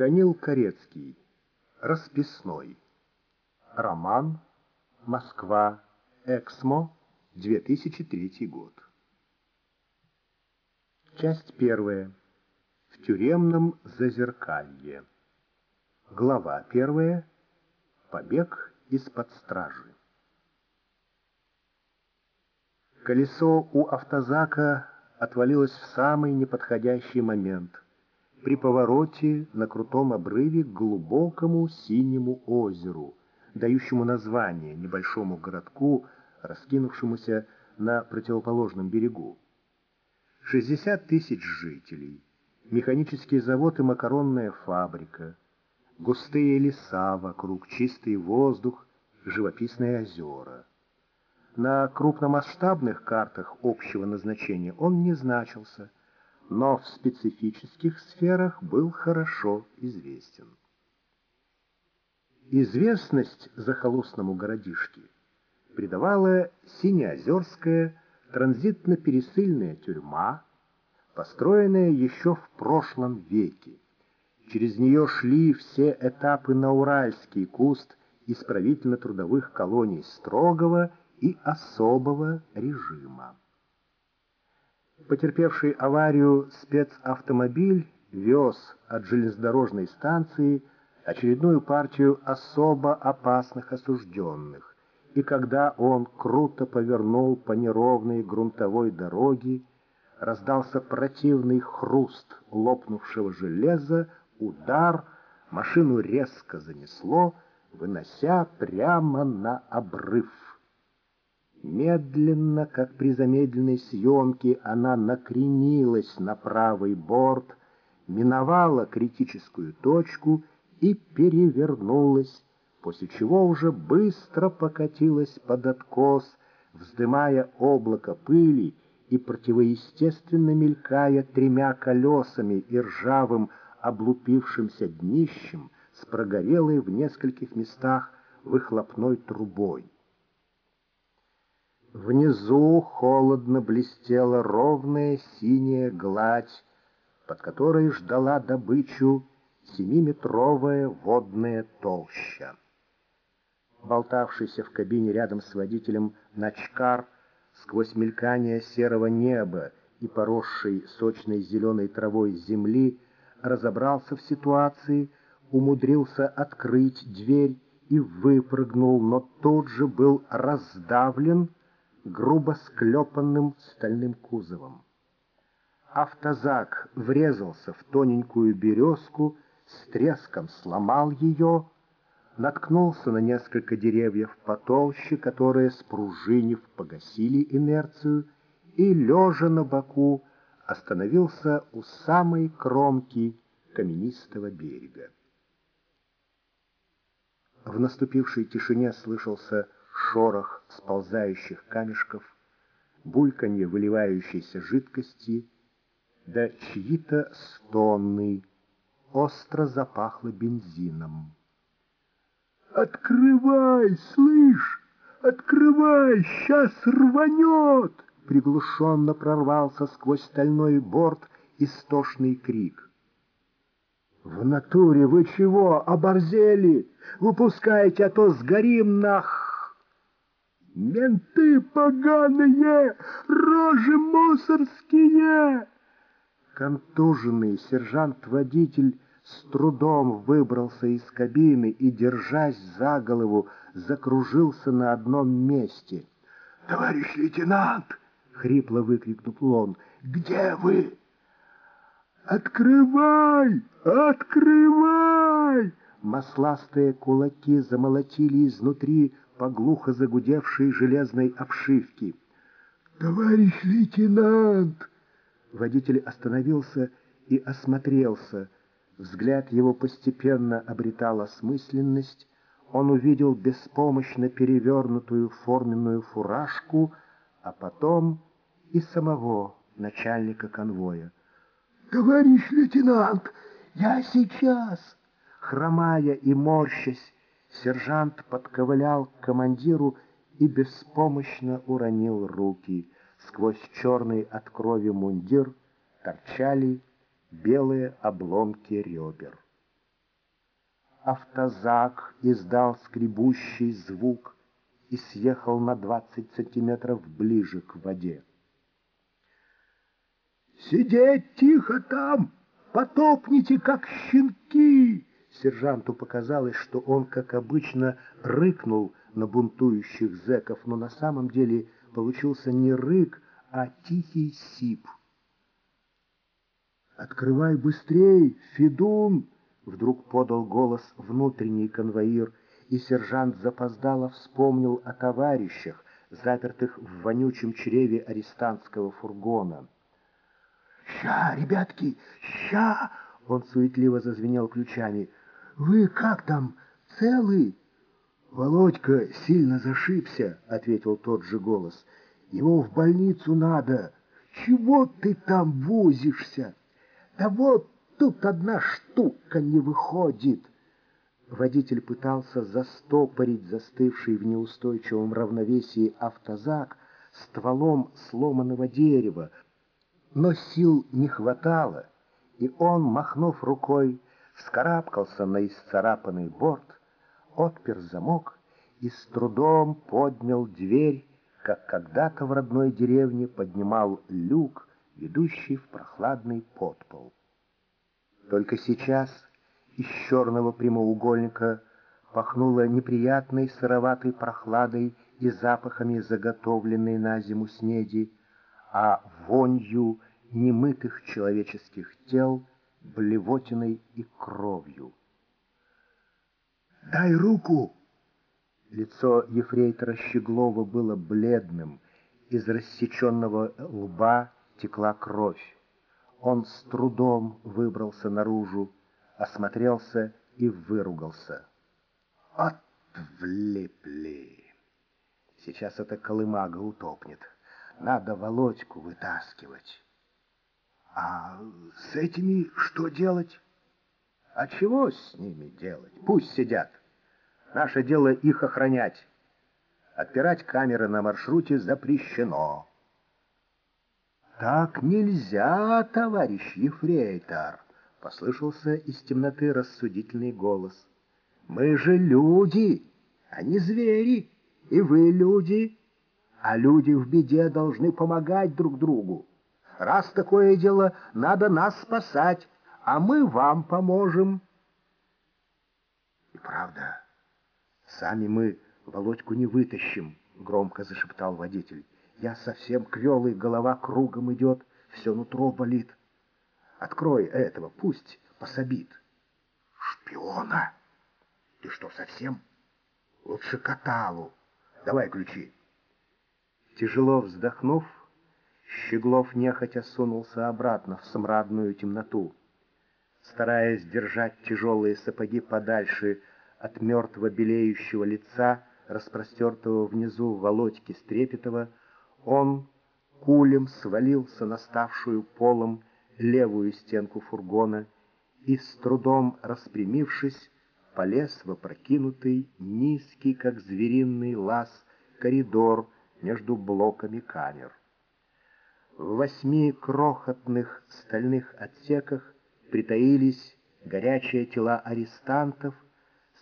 Данил Корецкий. Расписной. Роман. Москва. Эксмо. 2003 год. Часть первая. В тюремном зазеркалье. Глава первая. Побег из-под стражи. Колесо у автозака отвалилось в самый неподходящий момент — при повороте на крутом обрыве к глубокому синему озеру, дающему название небольшому городку, раскинувшемуся на противоположном берегу. 60 тысяч жителей, механический завод и макаронная фабрика, густые леса вокруг, чистый воздух, живописные озера. На крупномасштабных картах общего назначения он не значился – но в специфических сферах был хорошо известен. Известность захолустному городишке придавала Синеозерская транзитно-пересыльная тюрьма, построенная еще в прошлом веке. Через нее шли все этапы на Уральский куст исправительно-трудовых колоний строгого и особого режима. Потерпевший аварию спецавтомобиль вез от железнодорожной станции очередную партию особо опасных осужденных, и когда он круто повернул по неровной грунтовой дороге, раздался противный хруст лопнувшего железа, удар, машину резко занесло, вынося прямо на обрыв. Медленно, как при замедленной съемке, она накренилась на правый борт, миновала критическую точку и перевернулась, после чего уже быстро покатилась под откос, вздымая облако пыли и противоестественно мелькая тремя колесами и ржавым облупившимся днищем с прогорелой в нескольких местах выхлопной трубой. Внизу холодно блестела ровная синяя гладь, под которой ждала добычу семиметровая водная толща. Болтавшийся в кабине рядом с водителем Начкар сквозь мелькание серого неба и поросшей сочной зеленой травой земли разобрался в ситуации, умудрился открыть дверь и выпрыгнул, но тут же был раздавлен грубо склепанным стальным кузовом. Автозак врезался в тоненькую березку, с треском сломал ее, наткнулся на несколько деревьев потолще, которые, спружинив, погасили инерцию, и, лежа на боку, остановился у самой кромки каменистого берега. В наступившей тишине слышался шорох сползающих камешков, бульканье выливающейся жидкости, да чьи-то стоны, остро запахло бензином. «Открывай, слышь! Открывай, сейчас рванет!» Приглушенно прорвался сквозь стальной борт истошный крик. «В натуре вы чего, оборзели? Выпускайте, а то сгорим нах!» Менты поганые, рожи мусорские!» Контуженный сержант-водитель с трудом выбрался из кабины и, держась за голову, закружился на одном месте. «Товарищ лейтенант!» — хрипло выкрикнул он. «Где вы?» «Открывай! Открывай!» Масластые кулаки замолотили изнутри по глухо загудевшей железной обшивке. «Товарищ лейтенант!» Водитель остановился и осмотрелся. Взгляд его постепенно обретал осмысленность. Он увидел беспомощно перевернутую форменную фуражку, а потом и самого начальника конвоя. «Товарищ лейтенант, я сейчас!» Хромая и морщась, Сержант подковылял к командиру и беспомощно уронил руки. Сквозь черный от крови мундир торчали белые обломки ребер. автозак издал скребущий звук и съехал на двадцать сантиметров ближе к воде. «Сидеть тихо там! Потопните, как щенки!» Сержанту показалось, что он, как обычно, рыкнул на бунтующих зэков, но на самом деле получился не рык, а тихий сип. «Открывай быстрей, Федун!» — вдруг подал голос внутренний конвоир, и сержант запоздало вспомнил о товарищах, запертых в вонючем чреве арестантского фургона. «Ща, ребятки, ща!» — он суетливо зазвенел ключами. «Вы как там, целы?» «Володька сильно зашибся», — ответил тот же голос. «Его в больницу надо. Чего ты там возишься?» «Да вот тут одна штука не выходит!» Водитель пытался застопорить застывший в неустойчивом равновесии автозак стволом сломанного дерева, но сил не хватало, и он, махнув рукой, вскарабкался на исцарапанный борт, отпер замок и с трудом поднял дверь, как когда-то в родной деревне поднимал люк, ведущий в прохладный подпол. Только сейчас из черного прямоугольника пахнуло неприятной сыроватой прохладой и запахами заготовленной на зиму снеди, а вонью немытых человеческих тел, блевотиной и кровью. «Дай руку!» Лицо ефрейтора Щеглова было бледным, из рассеченного лба текла кровь. Он с трудом выбрался наружу, осмотрелся и выругался. «Отвлепли! Сейчас эта колымага утопнет. Надо Володьку вытаскивать». «А с этими что делать?» «А чего с ними делать? Пусть сидят». Наше дело их охранять. Отпирать камеры на маршруте запрещено. «Так нельзя, товарищ Ефрейтор!» — послышался из темноты рассудительный голос. «Мы же люди, а не звери, и вы люди, а люди в беде должны помогать друг другу. Раз такое дело, надо нас спасать, а мы вам поможем». И правда... «Сами мы Володьку не вытащим», — громко зашептал водитель. «Я совсем квелый, голова кругом идет, все нутро болит. Открой этого, пусть пособит». «Шпиона? Ты что, совсем? Лучше каталу. Давай ключи». Тяжело вздохнув, Щеглов нехотя сунулся обратно в смрадную темноту. Стараясь держать тяжелые сапоги подальше от мертво белеющего лица, распростертого внизу Володьки Стрепетова, он кулем свалился на ставшую полом левую стенку фургона и, с трудом распрямившись, полез в опрокинутый, низкий, как звериный лаз, коридор между блоками камер. В восьми крохотных стальных отсеках притаились горячие тела арестантов —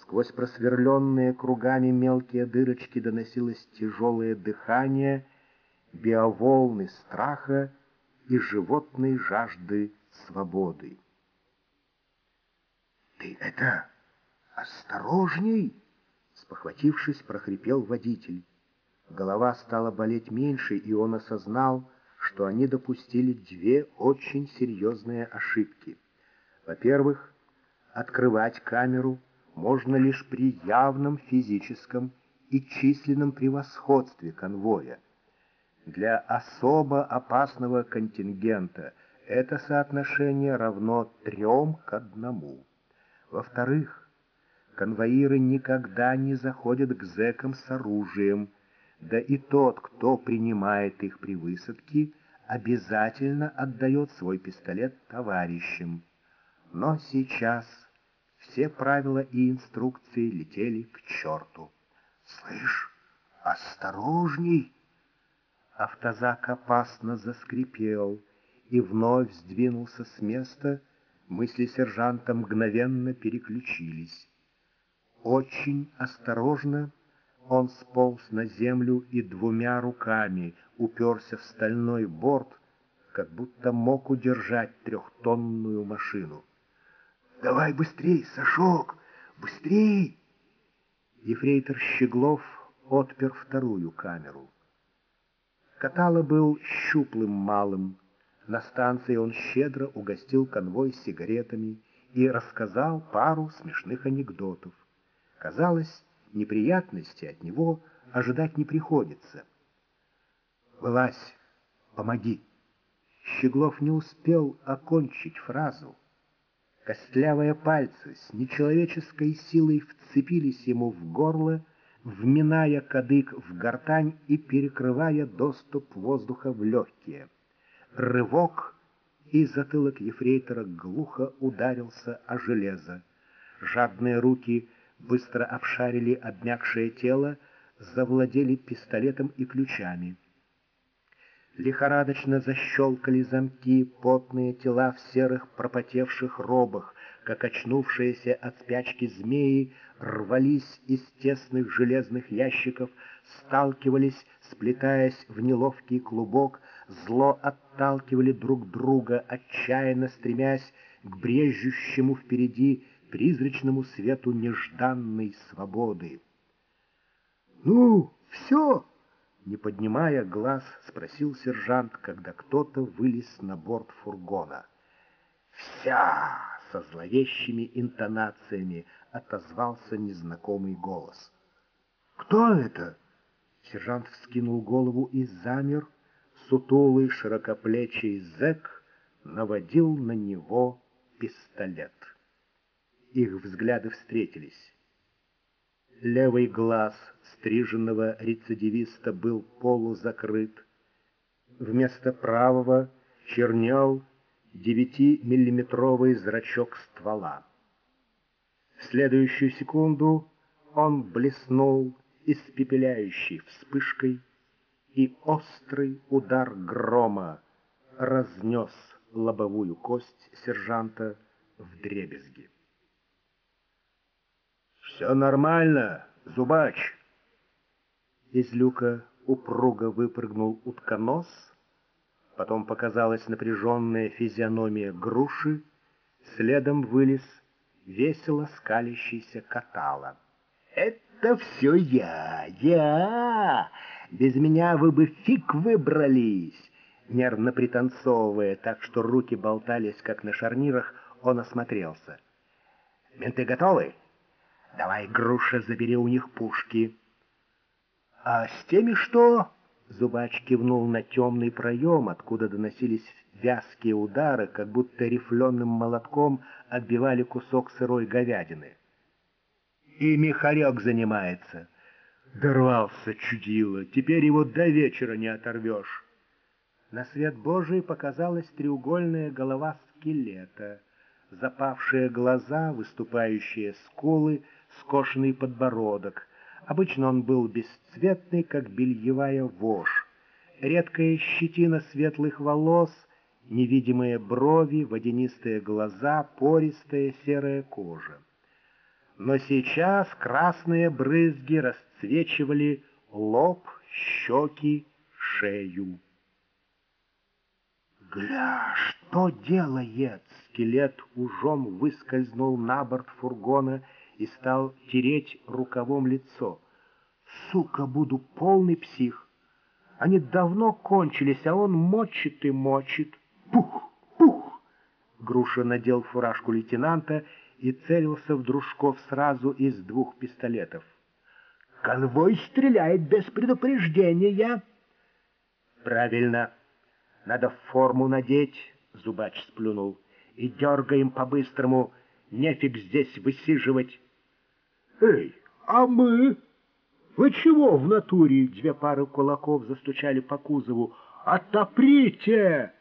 Сквозь просверленные кругами мелкие дырочки доносилось тяжелое дыхание, биоволны страха и животной жажды свободы. «Ты это осторожней!» Спохватившись, прохрипел водитель. Голова стала болеть меньше, и он осознал, что они допустили две очень серьезные ошибки. Во-первых, открывать камеру — можно лишь при явном физическом и численном превосходстве конвоя. Для особо опасного контингента это соотношение равно трем к одному. Во-вторых, конвоиры никогда не заходят к зэкам с оружием, да и тот, кто принимает их при высадке, обязательно отдает свой пистолет товарищам. Но сейчас все правила и инструкции летели к черту. «Слышь, осторожней!» Автозак опасно заскрипел и вновь сдвинулся с места, мысли сержанта мгновенно переключились. Очень осторожно он сполз на землю и двумя руками уперся в стальной борт, как будто мог удержать трехтонную машину. «Давай быстрей, Сашок, быстрей!» Ефрейтор Щеглов отпер вторую камеру. Катала был щуплым малым. На станции он щедро угостил конвой сигаретами и рассказал пару смешных анекдотов. Казалось, неприятности от него ожидать не приходится. «Вылазь, помоги!» Щеглов не успел окончить фразу. Костлявые пальцы с нечеловеческой силой вцепились ему в горло, вминая кадык в гортань и перекрывая доступ воздуха в легкие. Рывок, и затылок ефрейтора глухо ударился о железо. Жадные руки быстро обшарили обмякшее тело, завладели пистолетом и ключами. Лихорадочно защелкали замки, потные тела в серых пропотевших робах, как очнувшиеся от спячки змеи, рвались из тесных железных ящиков, сталкивались, сплетаясь в неловкий клубок, зло отталкивали друг друга, отчаянно стремясь к брежущему впереди призрачному свету нежданной свободы. «Ну, все!» Не поднимая глаз, спросил сержант, когда кто-то вылез на борт фургона. «Вся!» — со зловещими интонациями отозвался незнакомый голос. «Кто это?» Сержант вскинул голову и замер. Сутулый, широкоплечий зэк наводил на него пистолет. Их взгляды встретились. Левый глаз стриженного рецидивиста был полузакрыт. Вместо правого чернел девятимиллиметровый зрачок ствола. В следующую секунду он блеснул испепеляющей вспышкой, и острый удар грома разнес лобовую кость сержанта в дребезги. «Все нормально, зубач!» Из люка упруго выпрыгнул утконос, потом показалась напряженная физиономия груши, следом вылез весело скалящийся катала. «Это все я, я! Без меня вы бы фиг выбрались!» Нервно пританцовывая, так что руки болтались, как на шарнирах, он осмотрелся. «Менты готовы?» Давай, Груша, забери у них пушки. А с теми что? Зубач кивнул на темный проем, откуда доносились вязкие удары, как будто рифленым молотком отбивали кусок сырой говядины. И Михарек занимается. Дорвался чудило, теперь его до вечера не оторвешь. На свет Божий показалась треугольная голова скелета, запавшие глаза, выступающие скулы — скошенный подбородок. Обычно он был бесцветный, как бельевая вошь. Редкая щетина светлых волос, невидимые брови, водянистые глаза, пористая серая кожа. Но сейчас красные брызги расцвечивали лоб, щеки, шею. «Гля, что делает?» Скелет ужом выскользнул на борт фургона и стал тереть рукавом лицо. «Сука, буду полный псих! Они давно кончились, а он мочит и мочит! Пух! Пух!» Груша надел фуражку лейтенанта и целился в дружков сразу из двух пистолетов. «Конвой стреляет без предупреждения!» «Правильно! Надо форму надеть!» — Зубач сплюнул. «И дергаем по-быстрому! Нефиг здесь высиживать!» «Эй, а мы? Вы чего в натуре?» Две пары кулаков застучали по кузову. «Отоприте!»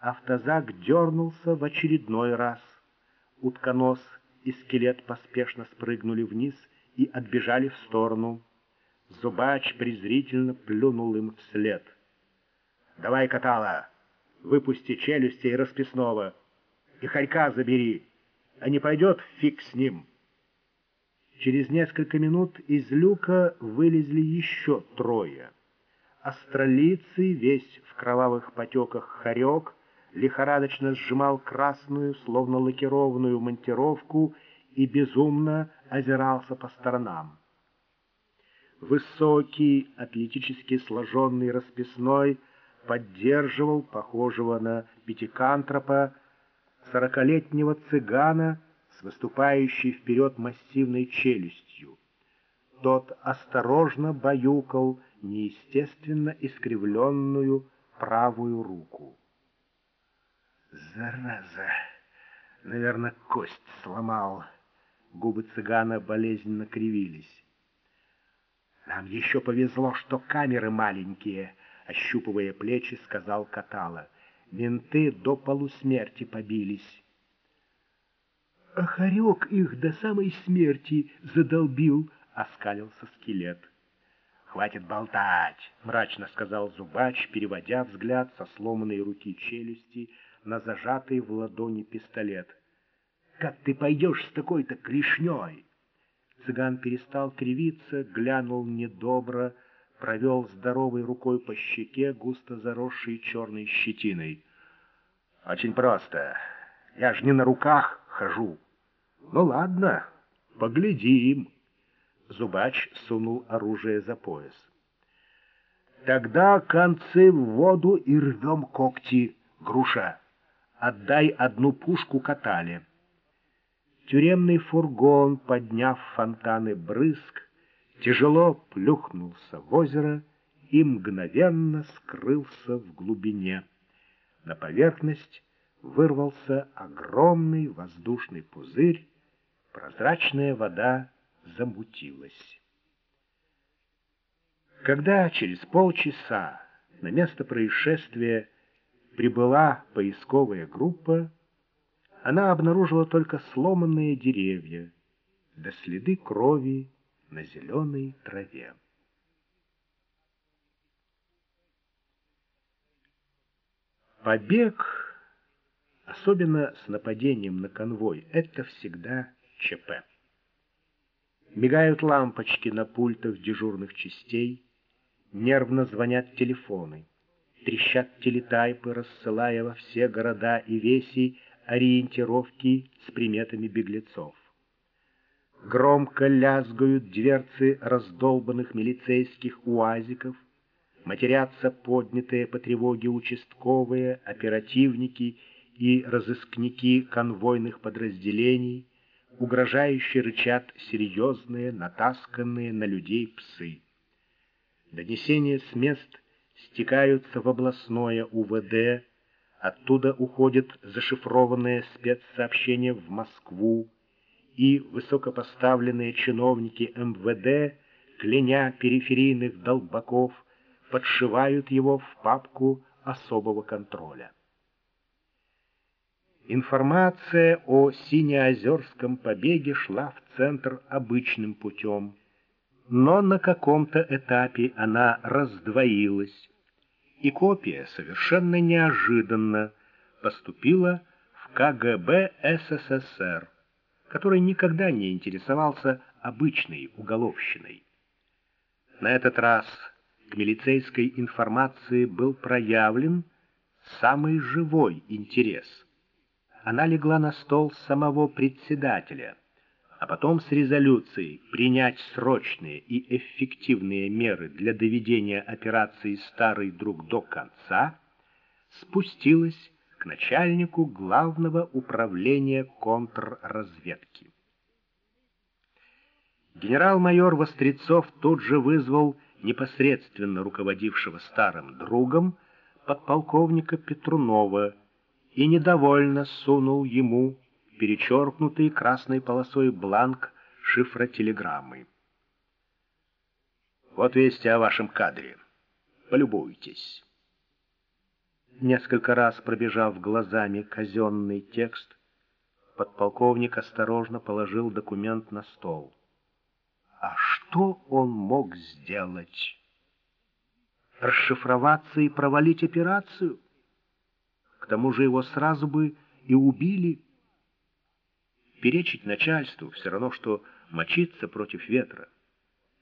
Автозак дернулся в очередной раз. Утконос и скелет поспешно спрыгнули вниз и отбежали в сторону. Зубач презрительно плюнул им вслед. «Давай, Катала, выпусти челюсти и расписного, и хорька забери, а не пойдет фиг с ним». Через несколько минут из люка вылезли еще трое. Астролицый, весь в кровавых потеках хорек, лихорадочно сжимал красную, словно лакированную монтировку и безумно озирался по сторонам. Высокий, атлетически сложенный расписной поддерживал похожего на пятикантропа сорокалетнего цыгана с выступающей вперед массивной челюстью. Тот осторожно баюкал неестественно искривленную правую руку. «Зараза! Наверное, кость сломал!» Губы цыгана болезненно кривились. «Нам еще повезло, что камеры маленькие», — ощупывая плечи, сказал Катала. «Менты до полусмерти побились». «А хорек их до самой смерти задолбил», — оскалился скелет. «Хватит болтать», — мрачно сказал Зубач, переводя взгляд со сломанной руки челюсти на зажатый в ладони пистолет. «Как ты пойдешь с такой-то клешней?» Цыган перестал кривиться, глянул недобро, провел здоровой рукой по щеке, густо заросшей черной щетиной. «Очень просто. Я ж не на руках хожу». «Ну ладно, поглядим». Зубач сунул оружие за пояс. «Тогда концы в воду и рвем когти, груша. Отдай одну пушку катали». Тюремный фургон, подняв фонтаны брызг, тяжело плюхнулся в озеро и мгновенно скрылся в глубине. На поверхность вырвался огромный воздушный пузырь, прозрачная вода замутилась. Когда через полчаса на место происшествия прибыла поисковая группа, она обнаружила только сломанные деревья да следы крови на зеленой траве. Побег, особенно с нападением на конвой, это всегда ЧП. Мигают лампочки на пультах дежурных частей, нервно звонят телефоны, трещат телетайпы, рассылая во все города и веси ориентировки с приметами беглецов. Громко лязгают дверцы раздолбанных милицейских уазиков, матерятся поднятые по тревоге участковые, оперативники и разыскники конвойных подразделений, угрожающе рычат серьезные, натасканные на людей псы. Донесения с мест стекаются в областное УВД, Оттуда уходят зашифрованные спецсообщения в Москву, и высокопоставленные чиновники МВД, кляня периферийных долбаков, подшивают его в папку особого контроля. Информация о Синеозерском побеге шла в центр обычным путем, но на каком-то этапе она раздвоилась, и копия совершенно неожиданно поступила в КГБ СССР, который никогда не интересовался обычной уголовщиной. На этот раз к милицейской информации был проявлен самый живой интерес. Она легла на стол самого председателя – а потом с резолюцией принять срочные и эффективные меры для доведения операции «Старый друг» до конца, спустилась к начальнику главного управления контрразведки. Генерал-майор Вострецов тут же вызвал непосредственно руководившего старым другом подполковника Петрунова и недовольно сунул ему перечеркнутый красной полосой бланк шифра телеграммы. Вот вести о вашем кадре. Полюбуйтесь. Несколько раз пробежав глазами казенный текст, подполковник осторожно положил документ на стол. А что он мог сделать? Расшифроваться и провалить операцию? К тому же его сразу бы и убили. Перечить начальству все равно, что мочиться против ветра.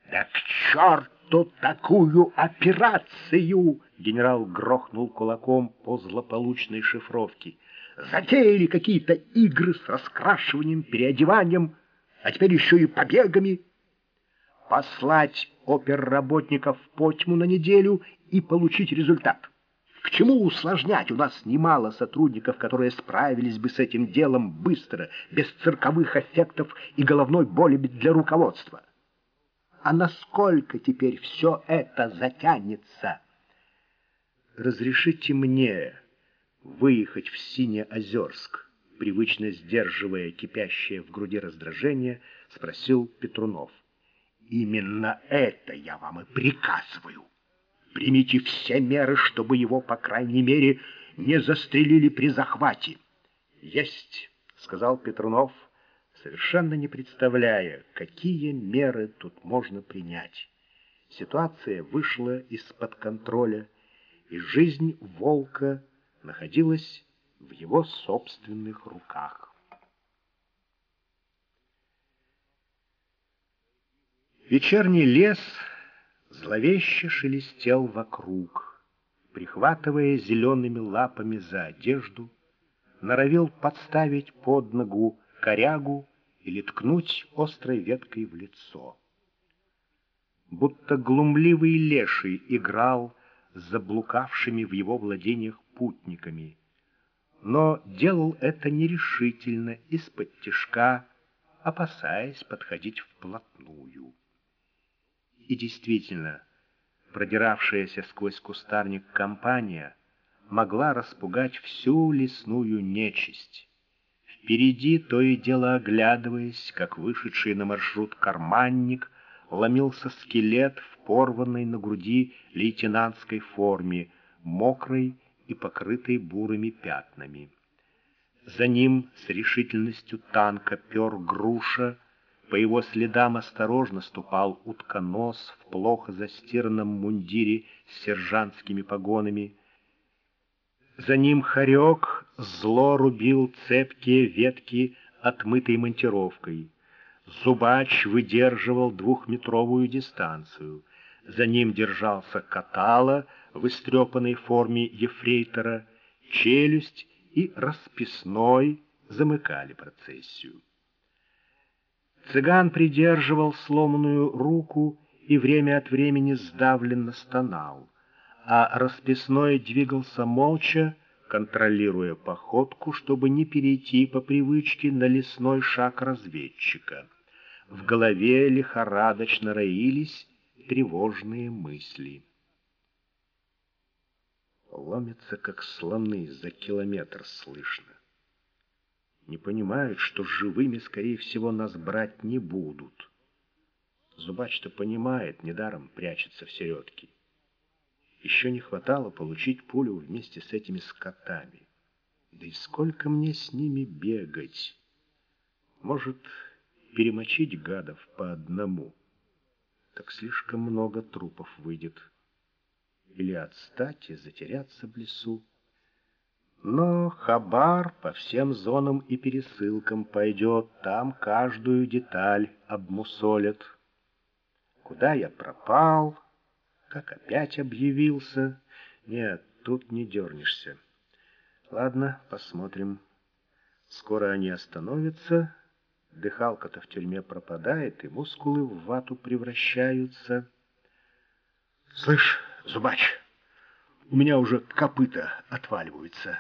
«Да к черту такую операцию!» Генерал грохнул кулаком по злополучной шифровке. «Затеяли какие-то игры с раскрашиванием, переодеванием, а теперь еще и побегами. Послать оперработников в потьму на неделю и получить результат. К чему усложнять? У нас немало сотрудников, которые справились бы с этим делом быстро, без цирковых эффектов и головной боли для руководства. А насколько теперь все это затянется? Разрешите мне выехать в Синеозерск, привычно сдерживая кипящее в груди раздражение, спросил Петрунов. Именно это я вам и приказываю. Примите все меры, чтобы его, по крайней мере, не застрелили при захвате. Есть, сказал Петрунов, совершенно не представляя, какие меры тут можно принять. Ситуация вышла из-под контроля, и жизнь волка находилась в его собственных руках. Вечерний лес зловеще шелестел вокруг, прихватывая зелеными лапами за одежду, норовил подставить под ногу корягу или ткнуть острой веткой в лицо. Будто глумливый леший играл с заблукавшими в его владениях путниками, но делал это нерешительно, из-под тишка, опасаясь подходить вплотную. И действительно, продиравшаяся сквозь кустарник компания могла распугать всю лесную нечисть. Впереди, то и дело оглядываясь, как вышедший на маршрут карманник, ломился скелет в порванной на груди лейтенантской форме, мокрой и покрытой бурыми пятнами. За ним с решительностью танка пер груша, по его следам осторожно ступал утконос в плохо застиранном мундире с сержантскими погонами. За ним хорек зло рубил цепкие ветки отмытой монтировкой. Зубач выдерживал двухметровую дистанцию. За ним держался катала в истрепанной форме ефрейтора, челюсть и расписной замыкали процессию. Цыган придерживал сломанную руку и время от времени сдавленно стонал, а расписной двигался молча, контролируя походку, чтобы не перейти по привычке на лесной шаг разведчика. В голове лихорадочно роились тревожные мысли. Ломятся, как слоны, за километр слышно не понимают, что живыми, скорее всего, нас брать не будут. Зубач-то понимает, недаром прячется в середке. Еще не хватало получить пулю вместе с этими скотами. Да и сколько мне с ними бегать? Может, перемочить гадов по одному? Так слишком много трупов выйдет. Или отстать и затеряться в лесу. Но хабар по всем зонам и пересылкам пойдет, там каждую деталь обмусолят. Куда я пропал, как опять объявился. Нет, тут не дернешься. Ладно, посмотрим. Скоро они остановятся, дыхалка-то в тюрьме пропадает, и мускулы в вату превращаются. Слышь, зубач, у меня уже копыта отваливаются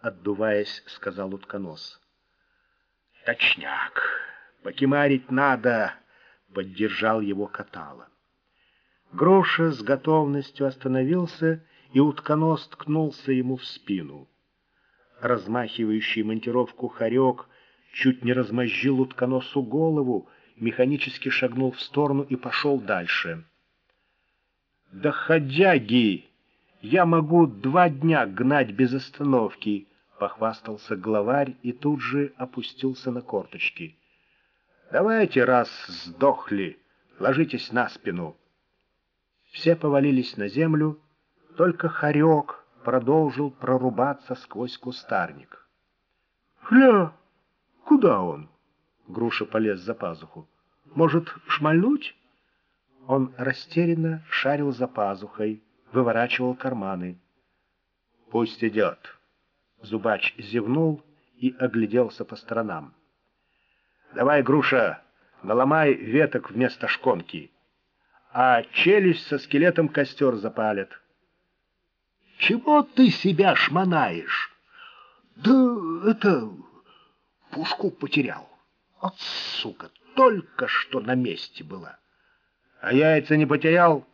отдуваясь, сказал утконос. «Точняк! Покемарить надо!» — поддержал его Катала. Гроша с готовностью остановился, и утконос ткнулся ему в спину. Размахивающий монтировку хорек чуть не размозжил утконосу голову, механически шагнул в сторону и пошел дальше. «Да ходяги! Я могу два дня гнать без остановки!» Похвастался главарь и тут же опустился на корточки. «Давайте, раз сдохли, ложитесь на спину». Все повалились на землю, только хорек продолжил прорубаться сквозь кустарник. «Хля, куда он?» Груша полез за пазуху. Может, шмальнуть?» Он растерянно шарил за пазухой, выворачивал карманы. «Пусть идет». Зубач зевнул и огляделся по сторонам. «Давай, груша, наломай веток вместо шконки, а челюсть со скелетом костер запалят». «Чего ты себя шмонаешь?» «Да это... пушку потерял. От сука, только что на месте была». «А яйца не потерял?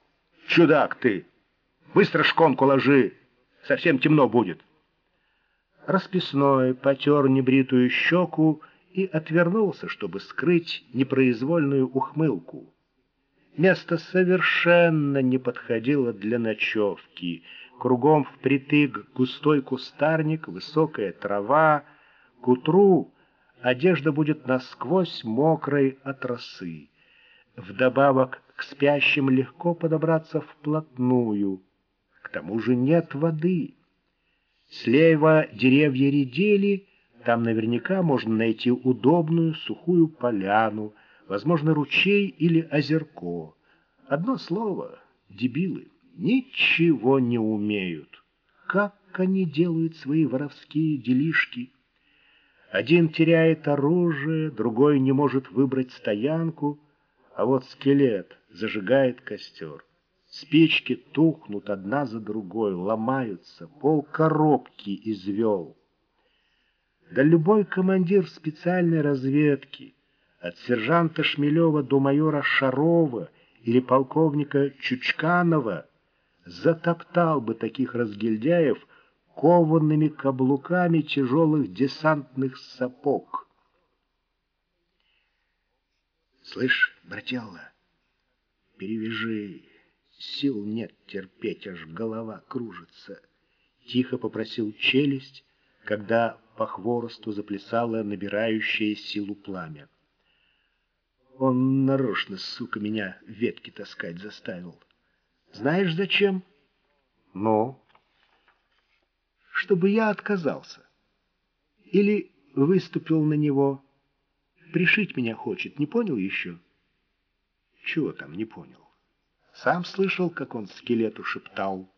Чудак ты! Быстро шконку ложи, совсем темно будет». Расписной потер небритую щеку и отвернулся, чтобы скрыть непроизвольную ухмылку. Место совершенно не подходило для ночевки. Кругом впритык густой кустарник, высокая трава. К утру одежда будет насквозь мокрой от росы. Вдобавок к спящим легко подобраться вплотную. К тому же нет воды. Слева деревья редели, там наверняка можно найти удобную сухую поляну, возможно, ручей или озерко. Одно слово — дебилы, ничего не умеют. Как они делают свои воровские делишки? Один теряет оружие, другой не может выбрать стоянку, а вот скелет зажигает костер. Спички тухнут одна за другой, ломаются, пол коробки извел. Да любой командир специальной разведки, от сержанта Шмелева до майора Шарова или полковника Чучканова, затоптал бы таких разгильдяев коваными каблуками тяжелых десантных сапог. «Слышь, брателла, перевяжи!» Сил нет терпеть, аж голова кружится. Тихо попросил челюсть, когда по хворосту заплясало набирающее силу пламя. Он нарочно, сука, меня ветки таскать заставил. Знаешь, зачем? Ну? Чтобы я отказался. Или выступил на него. Пришить меня хочет, не понял еще? Чего там, не понял? Сам слышал, как он скелету шептал.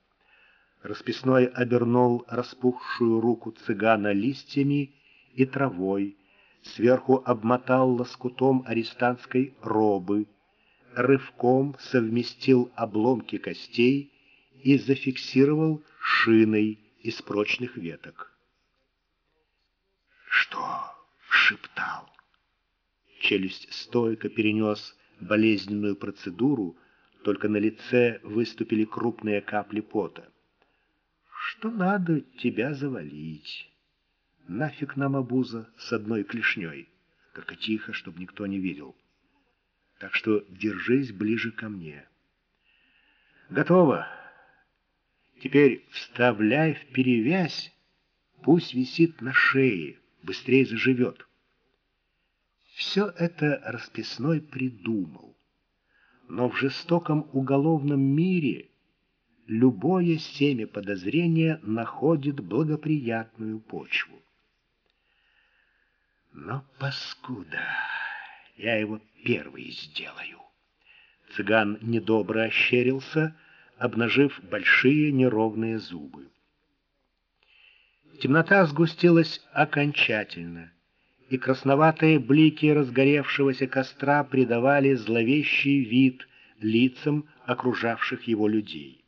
Расписной обернул распухшую руку цыгана листьями и травой, сверху обмотал лоскутом арестантской робы, рывком совместил обломки костей и зафиксировал шиной из прочных веток. «Что?» — шептал. Челюсть стойко перенес болезненную процедуру, только на лице выступили крупные капли пота. «Что надо тебя завалить? Нафиг нам обуза с одной клешней? Только тихо, чтобы никто не видел. Так что держись ближе ко мне». «Готово. Теперь вставляй в перевязь, пусть висит на шее, быстрее заживет». Все это расписной придумал. Но в жестоком уголовном мире любое семя подозрения находит благоприятную почву. Но, паскуда, я его первый сделаю. Цыган недобро ощерился, обнажив большие неровные зубы. Темнота сгустилась окончательно — и красноватые блики разгоревшегося костра придавали зловещий вид лицам окружавших его людей.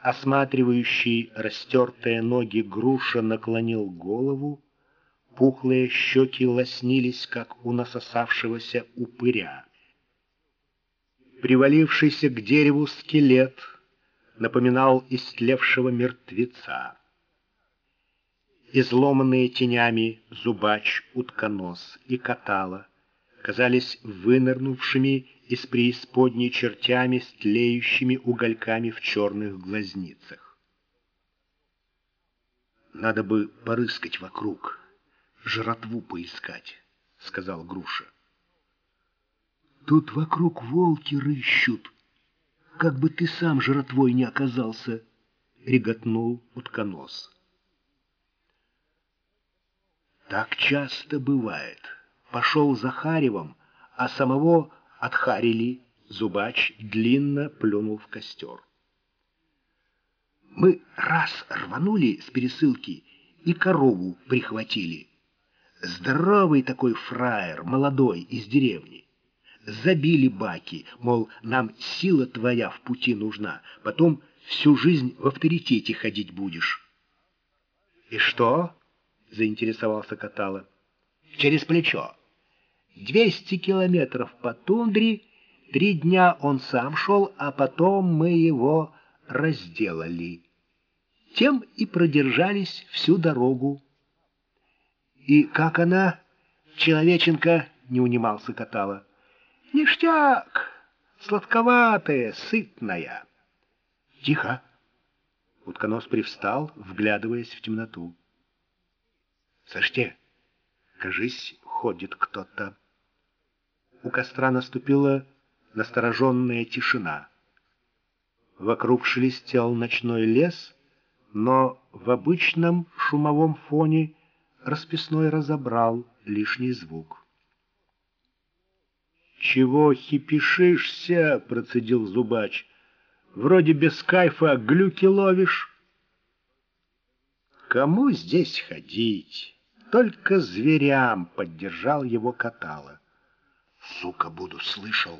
Осматривающий растертые ноги груша наклонил голову, пухлые щеки лоснились, как у насосавшегося упыря. Привалившийся к дереву скелет напоминал истлевшего мертвеца изломанные тенями зубач, утконос и катала, казались вынырнувшими из преисподней чертями с тлеющими угольками в черных глазницах. «Надо бы порыскать вокруг, жратву поискать», — сказал Груша. «Тут вокруг волки рыщут, как бы ты сам жратвой не оказался», — реготнул утконос. Так часто бывает. Пошел за Харевом, а самого отхарили. Зубач длинно плюнул в костер. Мы раз рванули с пересылки и корову прихватили. Здоровый такой фраер, молодой, из деревни. Забили баки, мол, нам сила твоя в пути нужна, потом всю жизнь в авторитете ходить будешь. «И что?» — заинтересовался Катала. «Через плечо. Двести километров по тундре, три дня он сам шел, а потом мы его разделали. Тем и продержались всю дорогу. И как она, человеченка, не унимался Катала. Ништяк, сладковатая, сытная. Тихо. Утконос привстал, вглядываясь в темноту. «Слышите, кажись, ходит кто-то». У костра наступила настороженная тишина. Вокруг шелестел ночной лес, но в обычном шумовом фоне расписной разобрал лишний звук. «Чего хипишишься?» — процедил зубач. Вроде без кайфа глюки ловишь. Кому здесь ходить? Только зверям поддержал его Катала. Сука, буду слышал.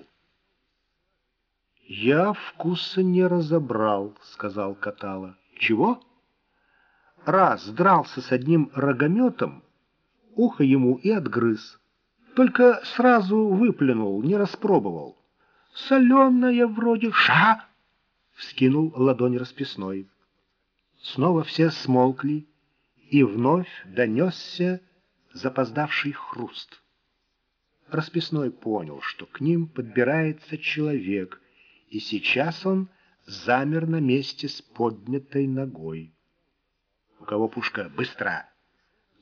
Я вкуса не разобрал, сказал Катала. Чего? Раз дрался с одним рогометом, ухо ему и отгрыз. Только сразу выплюнул, не распробовал. Соленая вроде. Ша! вскинул ладонь расписной. Снова все смолкли, и вновь донесся запоздавший хруст. Расписной понял, что к ним подбирается человек, и сейчас он замер на месте с поднятой ногой. «У кого пушка? Быстро!»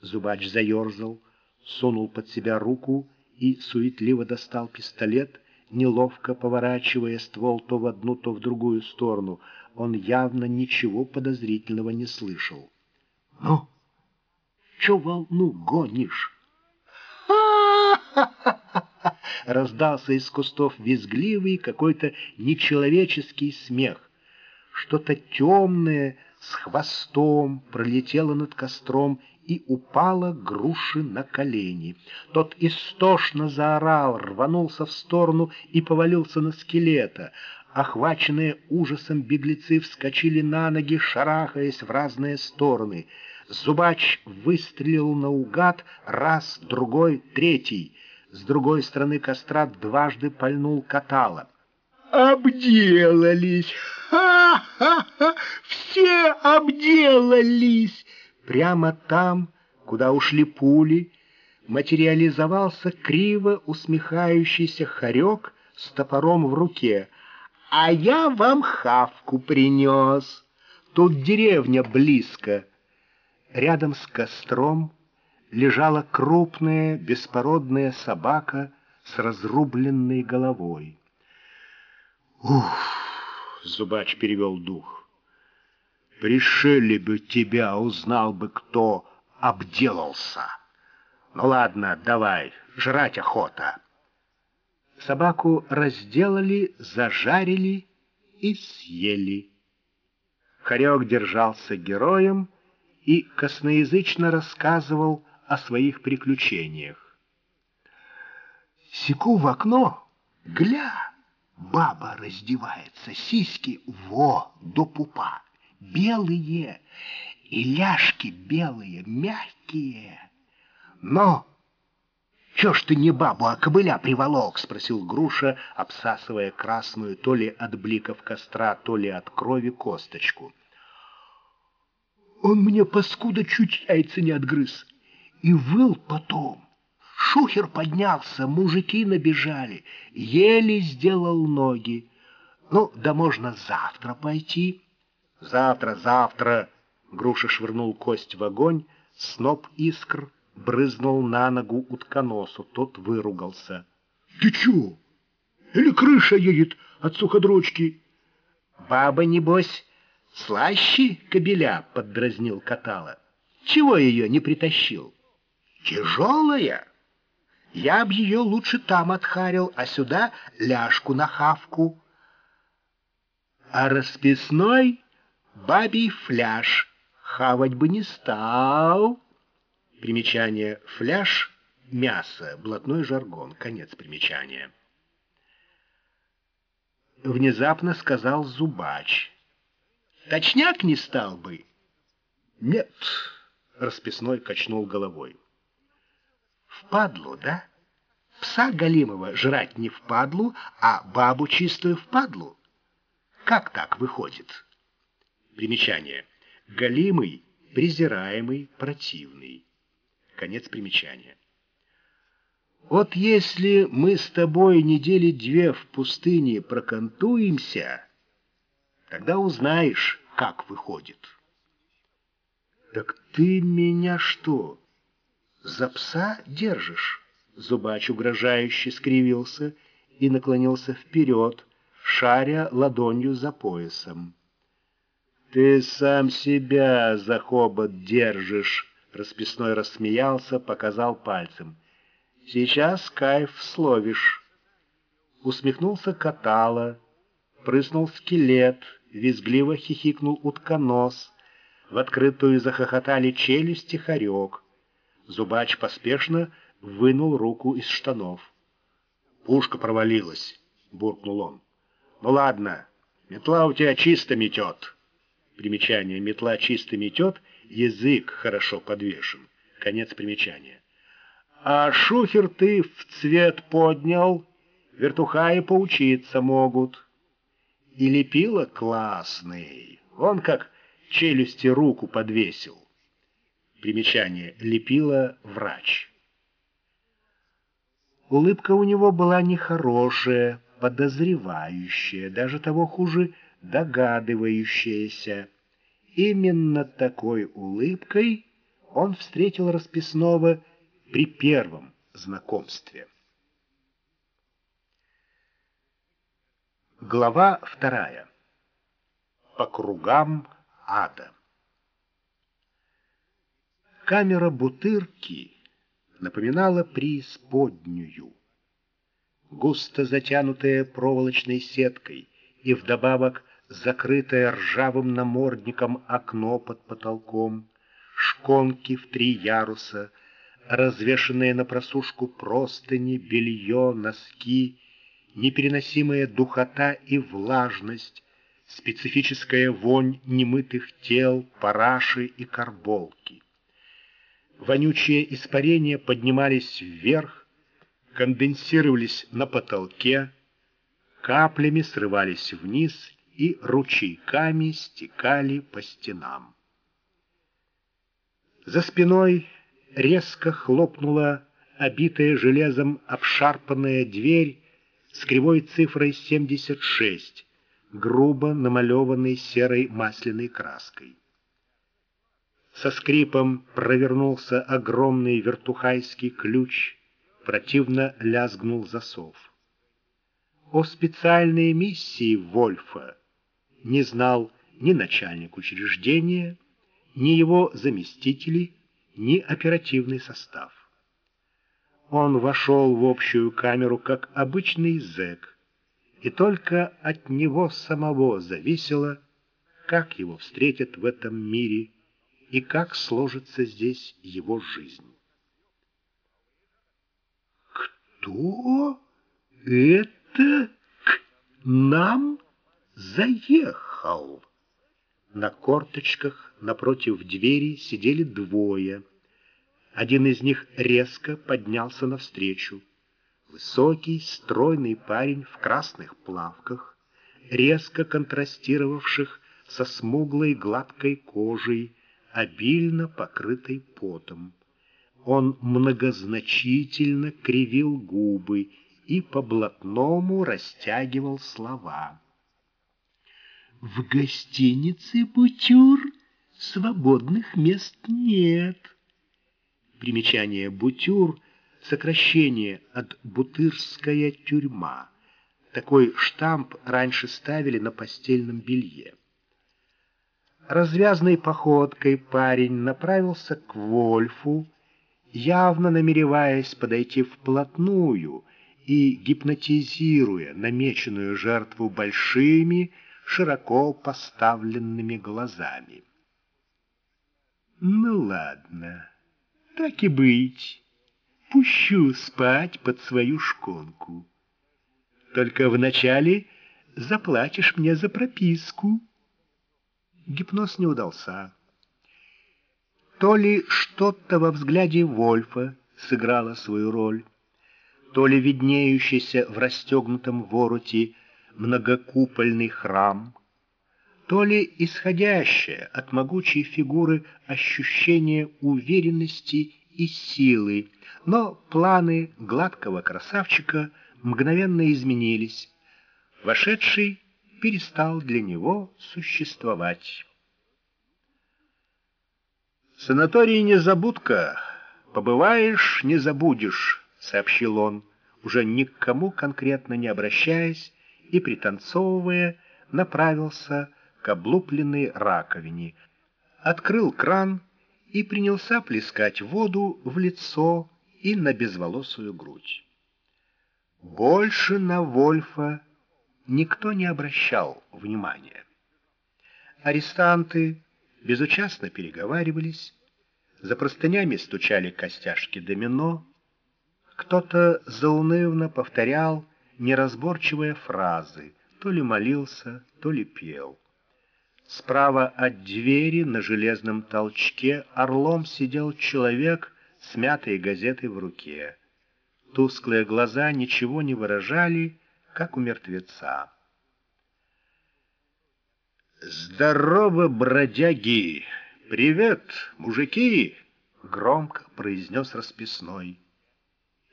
Зубач заерзал, сунул под себя руку и суетливо достал пистолет — неловко поворачивая ствол то в одну, то в другую сторону. Он явно ничего подозрительного не слышал. «Ну, чё волну гонишь?» Раздался из кустов визгливый какой-то нечеловеческий смех. Что-то темное с хвостом пролетело над костром и упала груши на колени. Тот истошно заорал, рванулся в сторону и повалился на скелета. Охваченные ужасом беглецы вскочили на ноги, шарахаясь в разные стороны. Зубач выстрелил наугад раз, другой, третий. С другой стороны костра дважды пальнул катала. «Обделались! Ха-ха-ха! Все обделались!» Прямо там, куда ушли пули, материализовался криво усмехающийся хорек с топором в руке. «А я вам хавку принес. Тут деревня близко». Рядом с костром лежала крупная беспородная собака с разрубленной головой. «Ух!» — зубач перевел дух. Пришили бы тебя, узнал бы, кто обделался. Ну ладно, давай, жрать охота. Собаку разделали, зажарили и съели. Хорек держался героем и косноязычно рассказывал о своих приключениях. Секу в окно, гля, баба раздевается, сиськи во до пупа белые, и ляжки белые, мягкие. Но чё ж ты не бабу, а кобыля приволок? — спросил Груша, обсасывая красную то ли от бликов костра, то ли от крови косточку. Он мне, паскуда, чуть яйца не отгрыз. И выл потом. Шухер поднялся, мужики набежали. Еле сделал ноги. Ну, да можно завтра пойти. Завтра, завтра!» Груша швырнул кость в огонь, сноп искр брызнул на ногу утконосу, тот выругался. «Ты чё? Или крыша едет от суходрочки?» «Баба, небось, слаще кобеля!» — поддразнил Катала. «Чего ее не притащил?» «Тяжелая!» Я б ее лучше там отхарил, а сюда ляжку на хавку. А расписной бабий фляж хавать бы не стал. Примечание «фляж» — мясо, блатной жаргон, конец примечания. Внезапно сказал Зубач. «Точняк не стал бы?» «Нет», — расписной качнул головой. «Впадлу, да? Пса голимого жрать не впадлу, а бабу чистую впадлу? Как так выходит?» Примечание. Голимый, презираемый, противный. Конец примечания. Вот если мы с тобой недели две в пустыне прокантуемся, тогда узнаешь, как выходит. Так ты меня что, за пса держишь? Зубач угрожающе скривился и наклонился вперед, шаря ладонью за поясом. «Ты сам себя за хобот держишь!» Расписной рассмеялся, показал пальцем. «Сейчас кайф словишь!» Усмехнулся Катала, прыснул скелет, визгливо хихикнул утконос. В открытую захохотали челюсти хорек. Зубач поспешно вынул руку из штанов. «Пушка провалилась», — буркнул он. «Ну ладно, метла у тебя чисто метет». Примечание. Метла чисто метет, язык хорошо подвешен. Конец примечания. А шухер ты в цвет поднял, вертухаи поучиться могут. И лепила классный. Он как челюсти руку подвесил. Примечание. Лепила врач. Улыбка у него была нехорошая, подозревающая, даже того хуже — догадывающаяся. Именно такой улыбкой он встретил расписного при первом знакомстве. Глава вторая. По кругам ада. Камера Бутырки напоминала преисподнюю, густо затянутая проволочной сеткой и вдобавок закрытое ржавым намордником окно под потолком, шконки в три яруса, развешанные на просушку простыни, белье, носки, непереносимая духота и влажность, специфическая вонь немытых тел, параши и карболки. Вонючие испарения поднимались вверх, конденсировались на потолке, каплями срывались вниз и ручейками стекали по стенам. За спиной резко хлопнула обитая железом обшарпанная дверь с кривой цифрой 76, грубо намалеванной серой масляной краской. Со скрипом провернулся огромный вертухайский ключ, противно лязгнул засов. О специальной миссии Вольфа не знал ни начальник учреждения, ни его заместители, ни оперативный состав. Он вошел в общую камеру как обычный зэк, и только от него самого зависело, как его встретят в этом мире и как сложится здесь его жизнь. «Кто это к нам заехал?» На корточках напротив двери сидели двое. Один из них резко поднялся навстречу. Высокий, стройный парень в красных плавках, резко контрастировавших со смуглой гладкой кожей, обильно покрытой потом. Он многозначительно кривил губы и по-блатному растягивал слова. В гостинице «Бутюр» свободных мест нет. Примечание «Бутюр» — сокращение от «Бутырская тюрьма». Такой штамп раньше ставили на постельном белье. Развязной походкой парень направился к Вольфу явно намереваясь подойти вплотную и гипнотизируя намеченную жертву большими, широко поставленными глазами. «Ну ладно, так и быть, пущу спать под свою шконку. Только вначале заплатишь мне за прописку». Гипноз не удался. То ли что-то во взгляде Вольфа сыграло свою роль, то ли виднеющийся в расстегнутом вороте многокупольный храм, то ли исходящее от могучей фигуры ощущение уверенности и силы, но планы гладкого красавчика мгновенно изменились. Вошедший перестал для него существовать. «Санаторий Незабудка. Побываешь — не забудешь», — сообщил он, уже ни к кому конкретно не обращаясь и, пританцовывая, направился к облупленной раковине, открыл кран и принялся плескать воду в лицо и на безволосую грудь. Больше на Вольфа никто не обращал внимания. Арестанты безучастно переговаривались, за простынями стучали костяшки домино, кто-то заунывно повторял неразборчивые фразы, то ли молился, то ли пел. Справа от двери на железном толчке орлом сидел человек с мятой газетой в руке. Тусклые глаза ничего не выражали, как у мертвеца. «Здорово, бродяги! Привет, мужики!» — громко произнес расписной.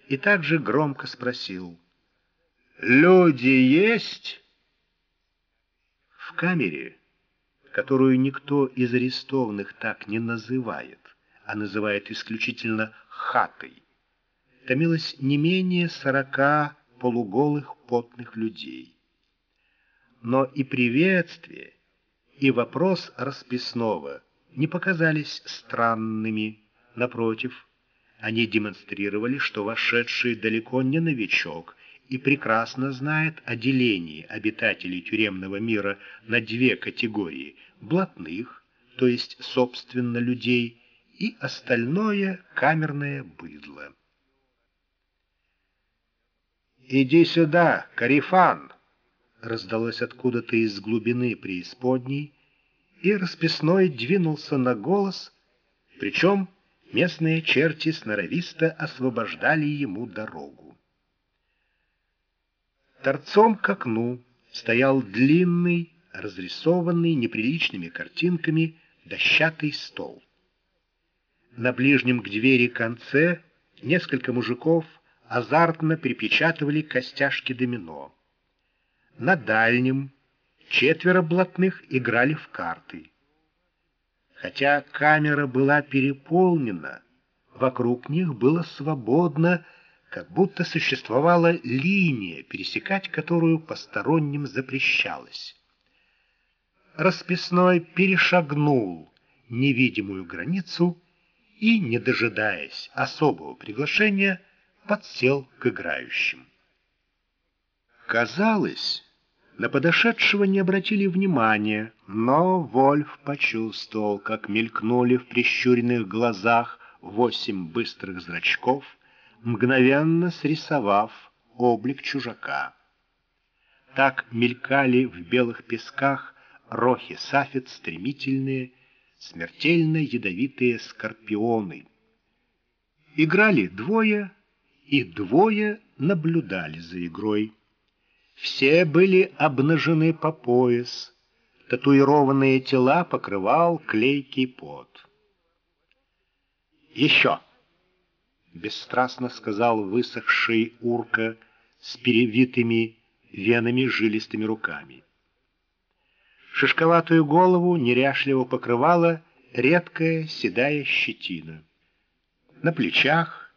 И также громко спросил. «Люди есть?» В камере, которую никто из арестованных так не называет, а называет исключительно «хатой», томилось не менее сорока полуголых потных людей. Но и приветствие, и вопрос расписного не показались странными, напротив, они демонстрировали, что вошедший далеко не новичок и прекрасно знает о делении обитателей тюремного мира на две категории – блатных, то есть, собственно, людей, и остальное камерное быдло. «Иди сюда, Карифан!» раздалось откуда-то из глубины преисподней, и расписной двинулся на голос, причем местные черти сноровисто освобождали ему дорогу. Торцом к окну стоял длинный, разрисованный неприличными картинками дощатый стол. На ближнем к двери конце несколько мужиков — азартно припечатывали костяшки домино. На дальнем четверо блатных играли в карты. Хотя камера была переполнена, вокруг них было свободно, как будто существовала линия, пересекать которую посторонним запрещалось. Расписной перешагнул невидимую границу и, не дожидаясь особого приглашения, подсел к играющим. Казалось, на подошедшего не обратили внимания, но Вольф почувствовал, как мелькнули в прищуренных глазах восемь быстрых зрачков, мгновенно срисовав облик чужака. Так мелькали в белых песках рохи сафет стремительные, смертельно ядовитые скорпионы. Играли двое — и двое наблюдали за игрой. Все были обнажены по пояс, татуированные тела покрывал клейкий пот. «Еще!» — бесстрастно сказал высохший урка с перевитыми венами жилистыми руками. Шишковатую голову неряшливо покрывала редкая седая щетина. На плечах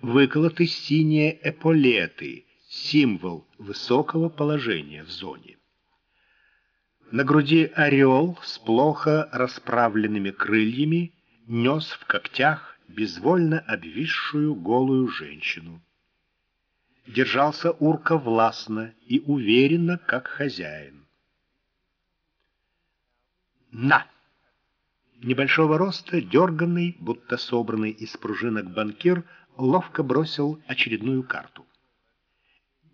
выколоты синие эполеты, символ высокого положения в зоне. На груди орел с плохо расправленными крыльями нес в когтях безвольно обвисшую голую женщину. Держался урка властно и уверенно, как хозяин. «На!» Небольшого роста, дерганный, будто собранный из пружинок банкир, ловко бросил очередную карту.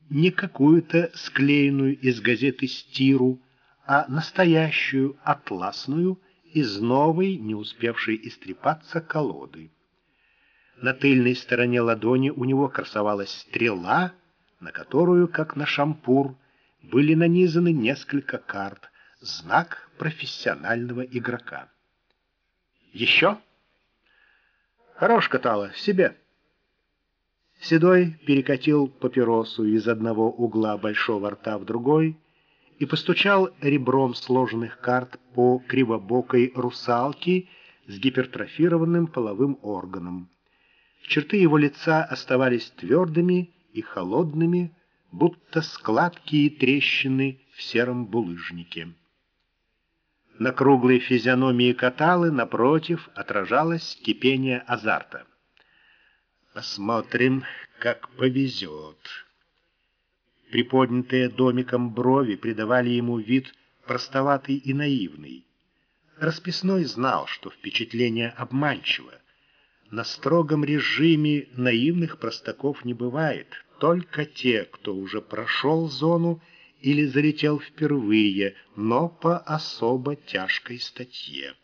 Не какую-то склеенную из газеты стиру, а настоящую, атласную, из новой, не успевшей истрепаться, колоды. На тыльной стороне ладони у него красовалась стрела, на которую, как на шампур, были нанизаны несколько карт, знак профессионального игрока. Еще? Хорош катала, себе. Седой перекатил папиросу из одного угла большого рта в другой и постучал ребром сложенных карт по кривобокой русалке с гипертрофированным половым органом. Черты его лица оставались твердыми и холодными, будто складки и трещины в сером булыжнике. На круглой физиономии Каталы, напротив, отражалось кипение азарта. «Посмотрим, как повезет». Приподнятые домиком брови придавали ему вид простоватый и наивный. Расписной знал, что впечатление обманчиво. На строгом режиме наивных простаков не бывает, только те, кто уже прошел зону или залетел впервые, но по особо тяжкой статье.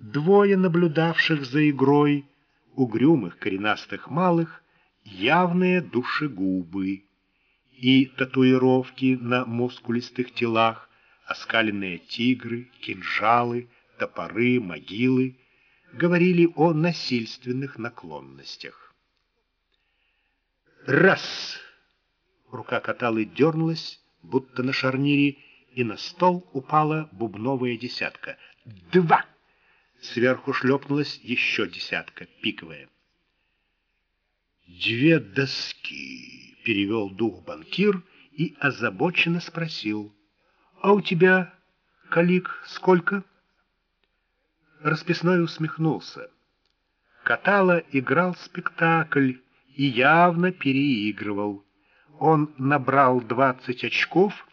Двое наблюдавших за игрой, угрюмых коренастых малых, явные душегубы. И татуировки на мускулистых телах, оскаленные тигры, кинжалы, топоры, могилы, говорили о насильственных наклонностях. Раз! Рука Каталы дернулась, будто на шарнире, и на стол упала бубновая десятка. Два! Сверху шлепнулась еще десятка, пиковая. «Две доски», — перевел дух банкир и озабоченно спросил. «А у тебя, Калик, сколько?» Расписной усмехнулся. Катала играл спектакль и явно переигрывал он набрал 20 очков.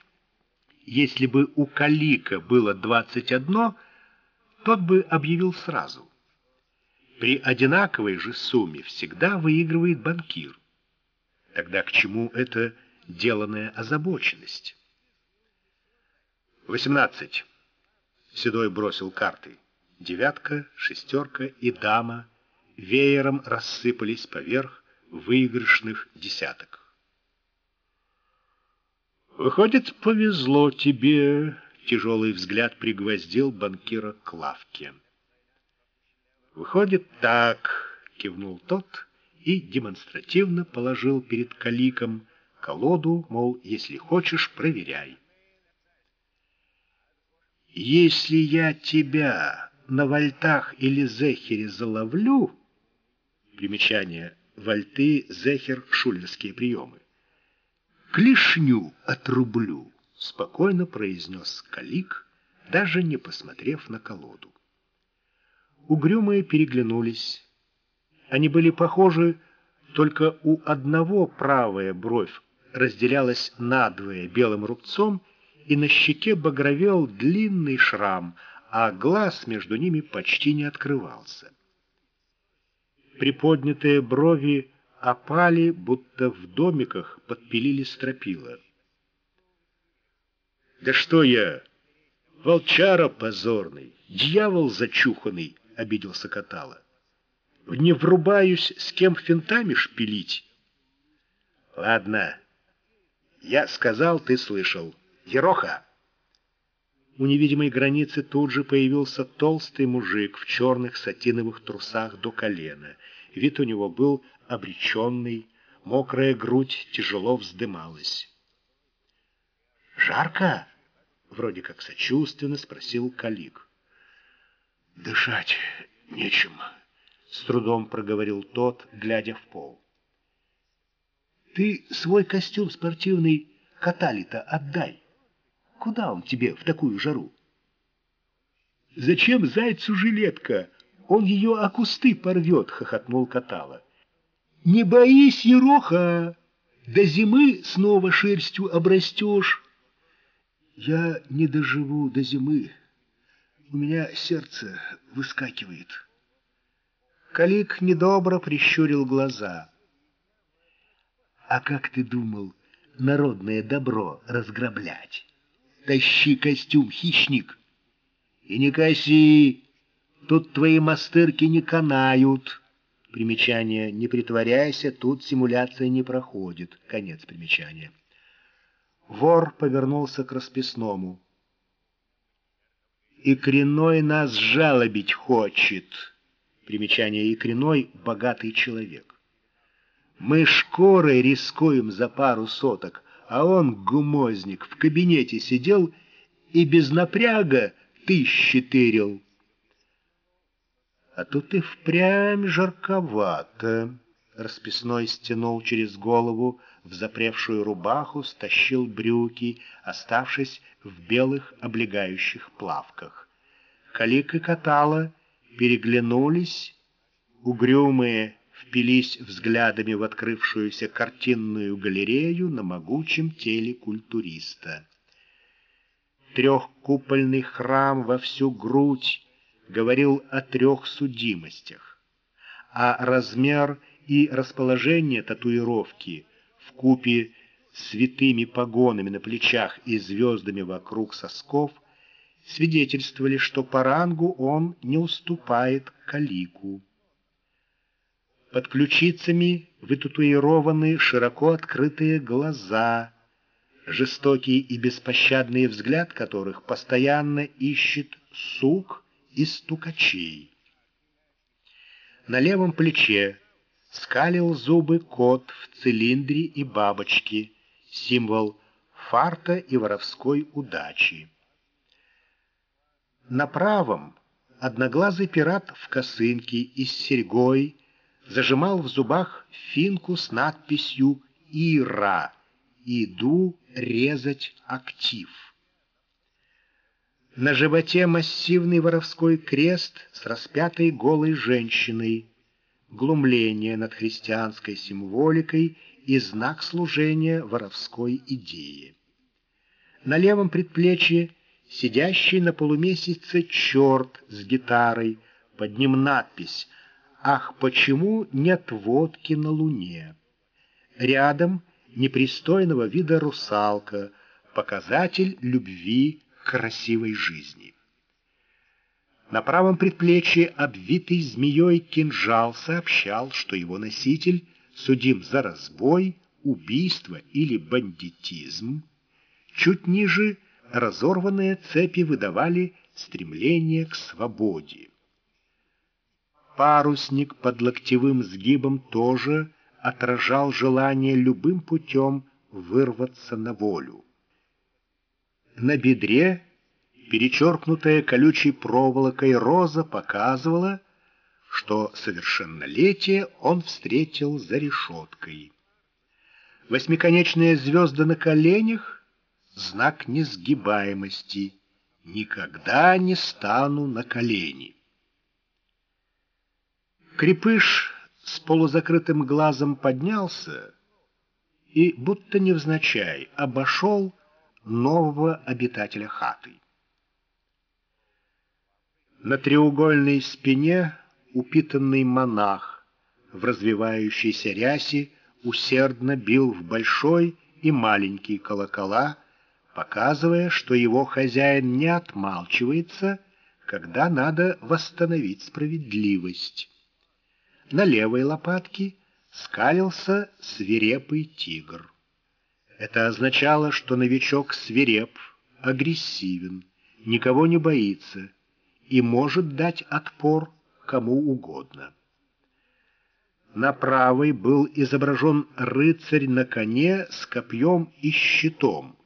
Если бы у Калика было 21, тот бы объявил сразу. При одинаковой же сумме всегда выигрывает банкир. Тогда к чему эта деланная озабоченность? 18. Седой бросил карты. Девятка, шестерка и дама веером рассыпались поверх выигрышных десяток. Выходит, повезло тебе, тяжелый взгляд пригвоздил банкира к лавке. Выходит, так, кивнул тот и демонстративно положил перед каликом колоду, мол, если хочешь, проверяй. Если я тебя на вольтах или зехере заловлю, примечание, вольты, зехер, шулерские приемы, клешню отрублю», — спокойно произнес Калик, даже не посмотрев на колоду. Угрюмые переглянулись. Они были похожи, только у одного правая бровь разделялась надвое белым рубцом, и на щеке багровел длинный шрам, а глаз между ними почти не открывался. Приподнятые брови опали, будто в домиках подпилили стропила. «Да что я, волчара позорный, дьявол зачуханный!» — обиделся Катала. «Не врубаюсь, с кем финтами шпилить?» «Ладно, я сказал, ты слышал. Ероха!» У невидимой границы тут же появился толстый мужик в черных сатиновых трусах до колена. Вид у него был обреченный, мокрая грудь тяжело вздымалась. «Жарко?» — вроде как сочувственно спросил Калик. «Дышать нечем», — с трудом проговорил тот, глядя в пол. «Ты свой костюм спортивный катали-то отдай. Куда он тебе в такую жару?» «Зачем зайцу жилетка?» Он ее о кусты порвет, — хохотнул Катала. Не боись, Ероха, до зимы снова шерстью обрастешь. Я не доживу до зимы. У меня сердце выскакивает. Калик недобро прищурил глаза. А как ты думал народное добро разграблять? Тащи костюм, хищник. И не коси, тут твои мастырки не канают. Примечание «не притворяйся», тут симуляция не проходит. Конец примечания. Вор повернулся к расписному. «И креной нас жалобить хочет». Примечание «и креной» — богатый человек. Мы шкурой рискуем за пару соток, а он, гумозник, в кабинете сидел и без напряга тысячи тырил. А тут и впрямь жарковато. Расписной стянул через голову в запревшую рубаху, стащил брюки, оставшись в белых облегающих плавках. Калик и Катала переглянулись, угрюмые впились взглядами в открывшуюся картинную галерею на могучем теле культуриста. Трехкупольный храм во всю грудь говорил о трех судимостях, а размер и расположение татуировки в купе святыми погонами на плечах и звездами вокруг сосков свидетельствовали, что по рангу он не уступает калику. Под ключицами вытатуированы широко открытые глаза, жестокий и беспощадный взгляд которых постоянно ищет сук и стукачей. На левом плече скалил зубы кот в цилиндре и бабочке, символ фарта и воровской удачи. На правом одноглазый пират в косынке и с серьгой зажимал в зубах финку с надписью «Ира» «Иду резать актив». На животе массивный воровской крест с распятой голой женщиной, глумление над христианской символикой и знак служения воровской идее. На левом предплечье сидящий на полумесяце черт с гитарой, под ним надпись «Ах, почему нет водки на луне?» Рядом непристойного вида русалка, показатель любви красивой жизни. На правом предплечье обвитый змеей кинжал сообщал, что его носитель судим за разбой, убийство или бандитизм. Чуть ниже разорванные цепи выдавали стремление к свободе. Парусник под локтевым сгибом тоже отражал желание любым путем вырваться на волю. На бедре, перечеркнутая колючей проволокой, роза показывала, что совершеннолетие он встретил за решеткой. Восьмиконечная звезда на коленях — знак несгибаемости. Никогда не стану на колени. Крепыш с полузакрытым глазом поднялся и, будто невзначай, обошел нового обитателя хаты. На треугольной спине упитанный монах в развивающейся рясе усердно бил в большой и маленький колокола, показывая, что его хозяин не отмалчивается, когда надо восстановить справедливость. На левой лопатке скалился свирепый тигр. Это означало, что новичок свиреп, агрессивен, никого не боится и может дать отпор кому угодно. На правой был изображен рыцарь на коне с копьем и щитом.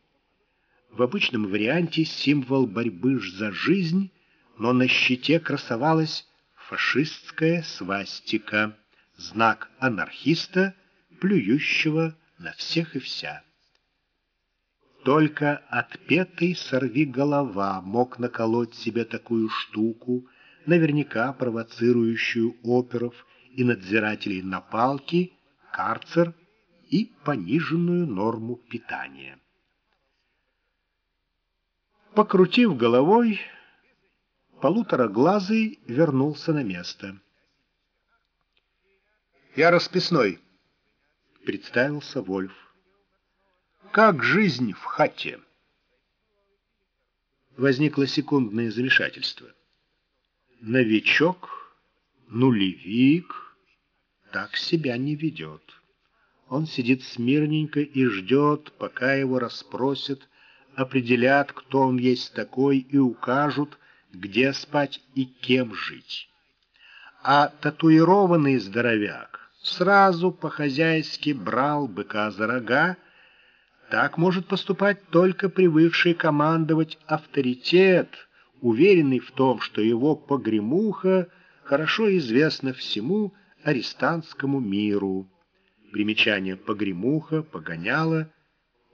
В обычном варианте символ борьбы за жизнь, но на щите красовалась фашистская свастика, знак анархиста, плюющего на всех и вся. Только отпетый сорви голова мог наколоть себе такую штуку, наверняка провоцирующую оперов и надзирателей на палки, карцер и пониженную норму питания. Покрутив головой, полутораглазый вернулся на место. «Я расписной», — представился Вольф. «Как жизнь в хате?» Возникло секундное замешательство. Новичок, нулевик, так себя не ведет. Он сидит смирненько и ждет, пока его расспросят, определят, кто он есть такой, и укажут, где спать и кем жить. А татуированный здоровяк сразу по-хозяйски брал быка за рога, так может поступать только привыкший командовать авторитет, уверенный в том, что его погремуха хорошо известна всему арестантскому миру. Примечание погремуха, погоняло,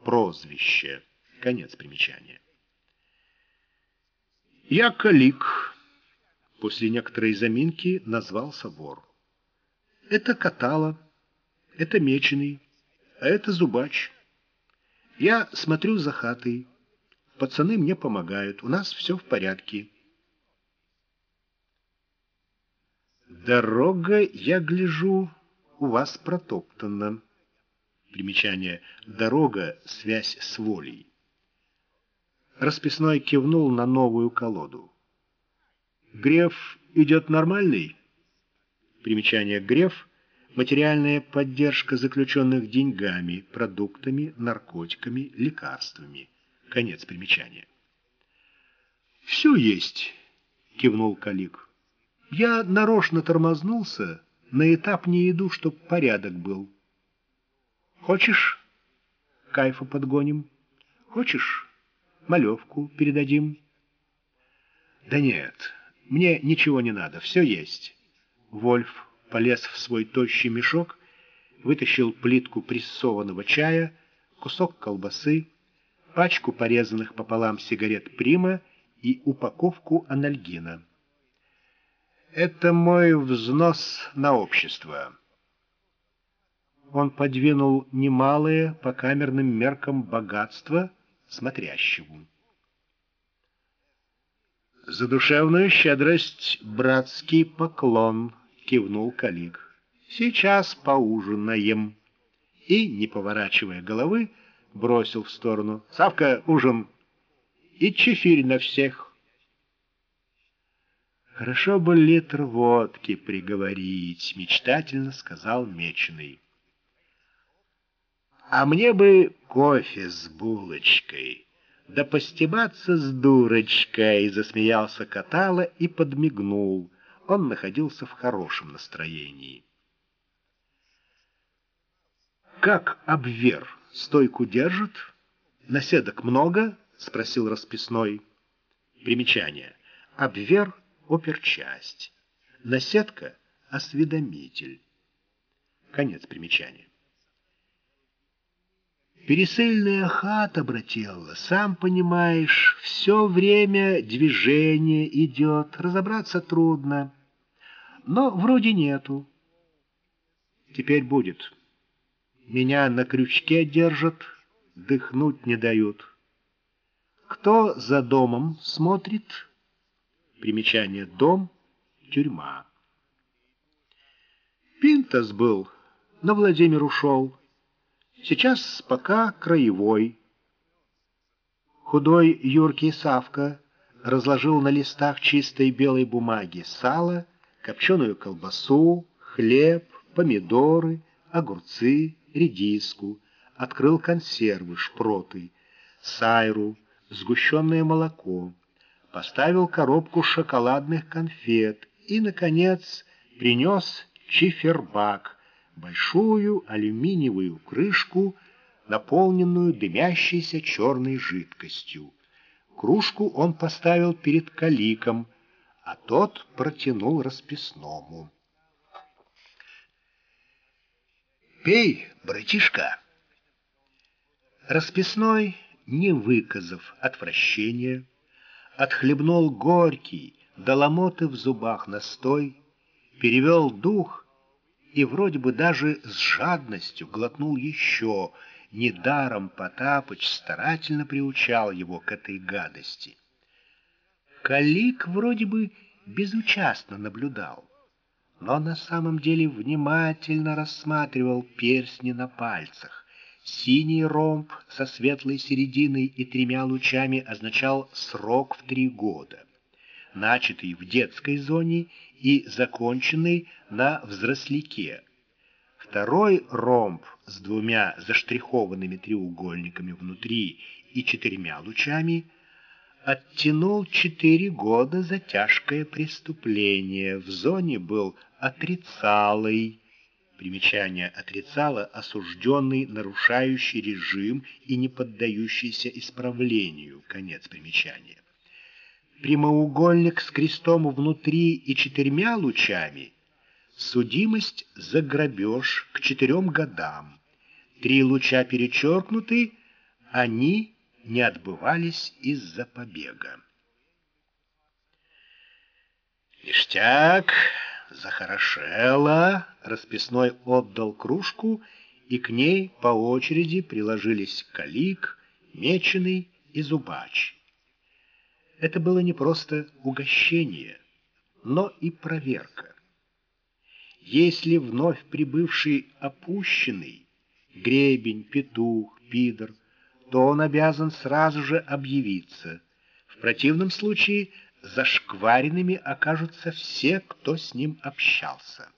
прозвище. Конец примечания. Я Калик. После некоторой заминки назвался вор. Это Катала, это Меченый, а это Зубач. Я смотрю за хатой. Пацаны мне помогают. У нас все в порядке. Дорога, я гляжу, у вас протоптана. Примечание. Дорога — связь с волей. Расписной кивнул на новую колоду. Греф идет нормальный? Примечание. Греф — материальная поддержка заключенных деньгами, продуктами, наркотиками, лекарствами. Конец примечания. «Все есть», — кивнул Калик. «Я нарочно тормознулся, на этап не иду, чтоб порядок был. Хочешь, кайфа подгоним? Хочешь, малевку передадим?» «Да нет, мне ничего не надо, все есть». Вольф полез в свой тощий мешок, вытащил плитку прессованного чая, кусок колбасы, пачку порезанных пополам сигарет «Прима» и упаковку анальгина. Это мой взнос на общество. Он подвинул немалые по камерным меркам богатства смотрящему. «За душевную щедрость братский поклон», — кивнул Калик. «Сейчас поужинаем». И, не поворачивая головы, бросил в сторону. «Савка, ужин! И чефирь на всех!» «Хорошо бы литр водки приговорить», — мечтательно сказал Меченый. «А мне бы кофе с булочкой, да постебаться с дурочкой», — засмеялся Катала и подмигнул. Он находился в хорошем настроении. «Как обвер? Стойку держит? Наседок много?» — спросил расписной. Примечание. Обвер — оперчасть. Наседка — осведомитель. Конец примечания. Пересыльная хата, брателла, сам понимаешь, все время движение идет, разобраться трудно. Но вроде нету. Теперь будет. Меня на крючке держат, дыхнуть не дают. Кто за домом смотрит — Примечание «дом», «тюрьма». Пинтас был, на Владимир ушел. Сейчас пока краевой. Худой юркий Савка разложил на листах чистой белой бумаги сало, копченую колбасу, хлеб, помидоры, огурцы, редиску, открыл консервы, шпроты, сайру, сгущенное молоко поставил коробку шоколадных конфет и, наконец, принес чифербак, большую алюминиевую крышку, наполненную дымящейся черной жидкостью. Кружку он поставил перед каликом, а тот протянул расписному. «Пей, братишка!» Расписной, не выказав отвращения, отхлебнул горький, доломоты в зубах настой, перевел дух и вроде бы даже с жадностью глотнул еще. Недаром Потапыч старательно приучал его к этой гадости. Калик вроде бы безучастно наблюдал, но на самом деле внимательно рассматривал перстни на пальцах. Синий ромб со светлой серединой и тремя лучами означал срок в три года, начатый в детской зоне и законченный на взросляке. Второй ромб с двумя заштрихованными треугольниками внутри и четырьмя лучами — оттянул четыре года за тяжкое преступление. В зоне был отрицалый. Примечание отрицало осужденный, нарушающий режим и не поддающийся исправлению. Конец примечания. Прямоугольник с крестом внутри и четырьмя лучами — судимость за грабеж к четырем годам. Три луча перечеркнуты, они не отбывались из-за побега. «Ништяк, захорошело!» Расписной отдал кружку, и к ней по очереди приложились калик, меченый и зубач. Это было не просто угощение, но и проверка. Если вновь прибывший опущенный, гребень, петух, пидор, то он обязан сразу же объявиться. В противном случае зашкваренными окажутся все, кто с ним общался.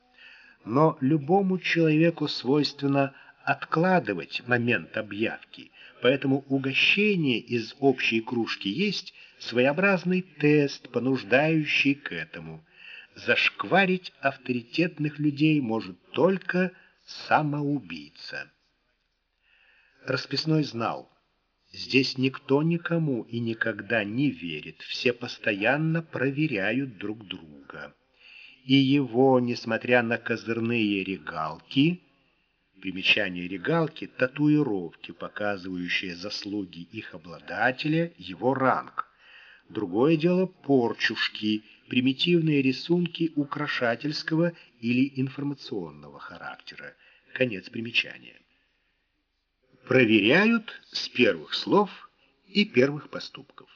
Но любому человеку свойственно откладывать момент объявки, поэтому угощение из общей кружки есть своеобразный тест, понуждающий к этому. Зашкварить авторитетных людей может только самоубийца. Расписной знал, Здесь никто никому и никогда не верит, все постоянно проверяют друг друга. И его, несмотря на козырные регалки, примечание регалки — татуировки, показывающие заслуги их обладателя, его ранг. Другое дело — порчушки, примитивные рисунки украшательского или информационного характера. Конец примечания проверяют с первых слов и первых поступков.